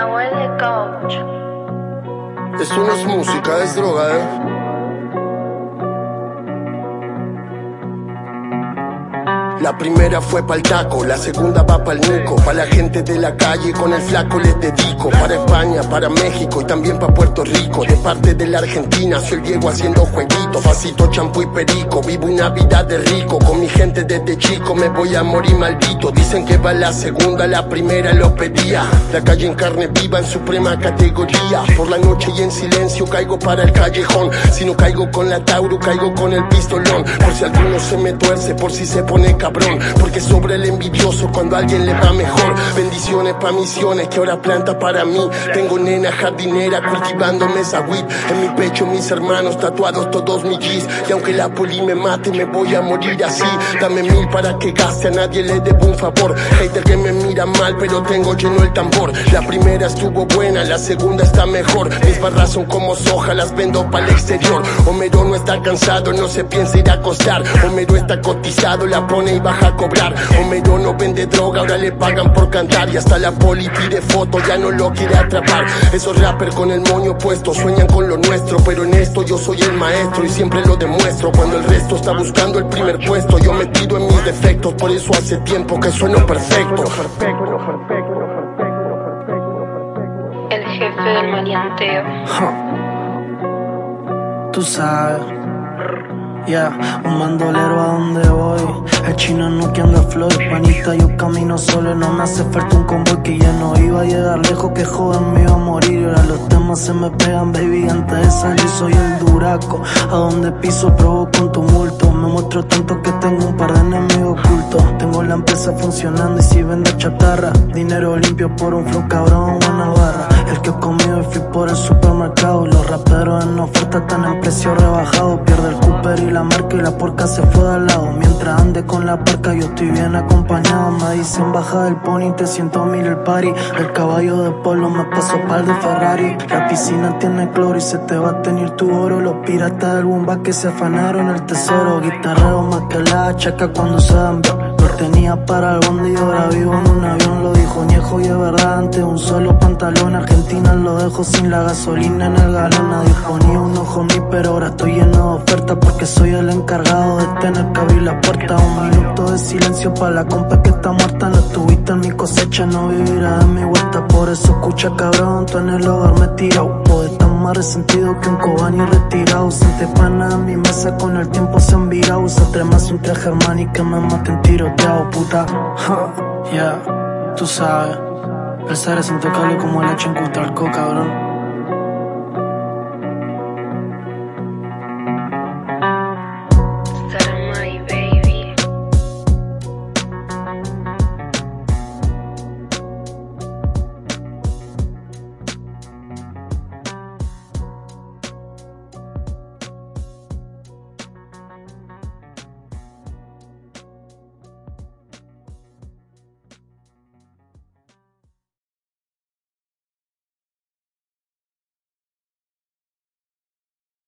Nahuel de Coach. Eso no es música, es droga, ¿eh? La primera fue pa'l taco, la segunda va pa'l Nico. Pa' la gente de la calle con el flaco les dedico. Para España, para México y también pa' Puerto Rico. De parte de la Argentina soy Diego haciendo jueguitos. Facito, champú y perico. Vivo una vida de rico. Con mi gente desde chico me voy a morir maldito. Dicen que va la segunda, la primera lo pedía. La calle en carne viva en suprema categoría. Por la noche y en silencio caigo para el callejón. Si no caigo con la Tauro, caigo con el pistolón. Por si alguno se me tuerce, por si se pone Porque sobre el envidioso cuando a alguien le va mejor. Bendiciones pa' misiones que ahora planta para mí. Tengo nena jardinera cultivándome esa weed. En mi pecho mis hermanos tatuados todos mis G's. Y aunque la poli me mate me voy a morir así. Dame mil para que gaste, a nadie le debo un favor. Hater que me mira mal pero tengo lleno el tambor. La primera estuvo buena, la segunda está mejor. Mis barras son como soja, las vendo para el exterior. Homero no está cansado, no se piensa ir a acostar. Homero está cotizado, la pone y baja a cobrar. Homero no vende droga, ahora le pagan por cantar. Y hasta la poli pide foto, ya no lo quiere atrapar. Esos rappers con el moño puesto sueñan con lo nuestro. Pero en esto yo soy el maestro y siempre lo demuestro. Cuando el resto está buscando el primer puesto, yo metido en mis defectos. Por eso hace tiempo que sueno perfecto. El jefe del maleanteo. Tú sabes. Ya, un bandolero a donde voy. El chino no que anda flor, panita, yo camino solo. No me hace falta un convoy que ya no iba a llegar lejos. Que joven me iba a morir. Ahora los temas se me pegan, baby. Antes de salir soy el duraco. A donde piso provoco un tumulto. Me muestro tanto que tengo un par de enemigos ocultos. Tengo la empresa funcionando y si vendo chatarra. Dinero limpio por un flow cabrón, una barra. El que conmigo fui por el supermercado. Los raperos en oferta están en precio rebajado. Pierde el Cooper y la marca y la porca se fue de al lado. Mientras ande con la parca, yo estoy bien acompañado. Me dicen baja del pony, te siento mil el party. El caballo de polo me pasó par de Ferrari. La piscina tiene cloro y se te va a tener tu oro. Los piratas del bomba que se afanaron el tesoro. Guitarreo más que la chaca cuando se dan tenía para el bondi y ahora vivo en un avión. Lo dijo Ñejo y es verdad, antes un solo pantalón. Argentina lo dejo sin la gasolina en el galón. Nadie ponía un ojo mí, pero ahora estoy lleno de ofertas porque soy el encargado de tener que abrir la puerta. Un minuto de silencio para la compa que está muerta. No estuviste en mi cosecha, no vivirá de mi vuelta. Por eso escucha cabrón, tú en el hogar me tirado. Poeta más resentido que un cobani retirado. Siente pana en mi mesa, con el tiempo se han virado. Se más un traje Armani que me maten tiroteado, puta. Ya, tú sabes. El ser es intocable como el hecho en Cutalco, cabrón.